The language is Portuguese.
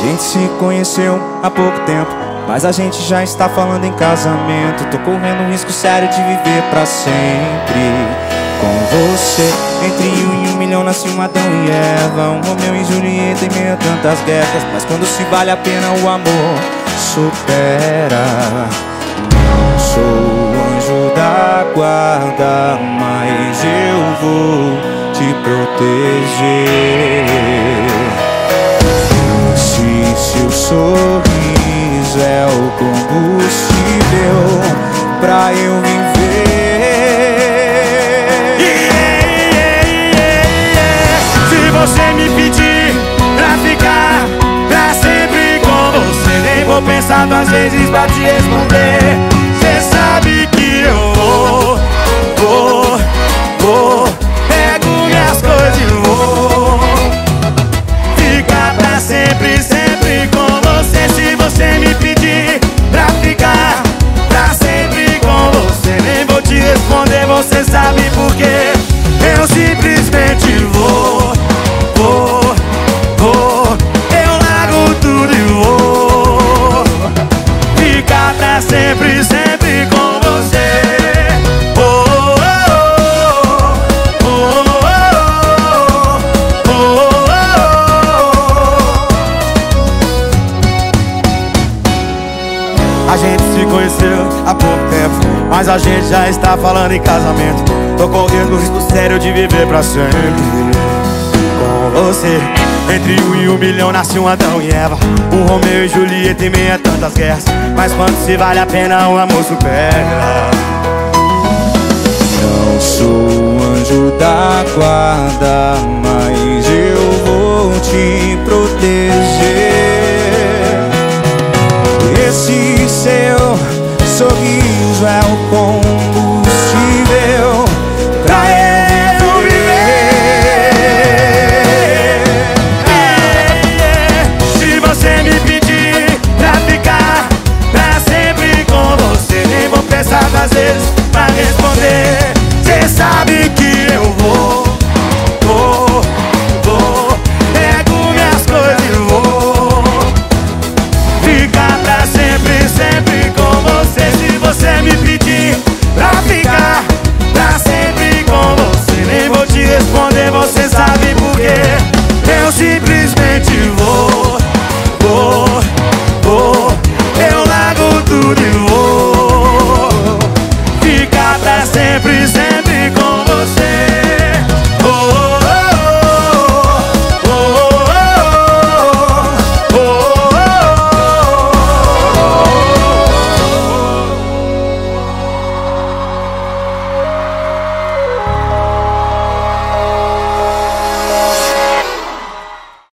gente se conheceu há pouco tempo, mas a gente já está falando em casamento. Tô correndo um risco sério de viver pra sempre com você. Entre um e um milhão nasce um Adão e Eva, um Romeu e Julieta em meio a tantas guerras. Mas quando se vale a pena, o amor supera. Não sou o anjo da guarda, mas eu vou te proteger. Sorriso é o combustível pra eu viver. Yeah, yeah, Se você me pedir pra ficar pra sempre com você, nem vou pensar duas vezes pra te responder. Sempre, sempre com você. A gente se conheceu há pouco tempo Mas a gente já está falando em casamento. Tô correndo o risco sério de viver pra sempre. Com você Entre um e um milhão nasce um Adão e Eva. Um Romeu e Julieta em meia tantas guerras. Mas quando se vale a pena o amor supera? Não sou anjo da guarda Mas eu vou te proteger. Esse seu sorriso é o combustível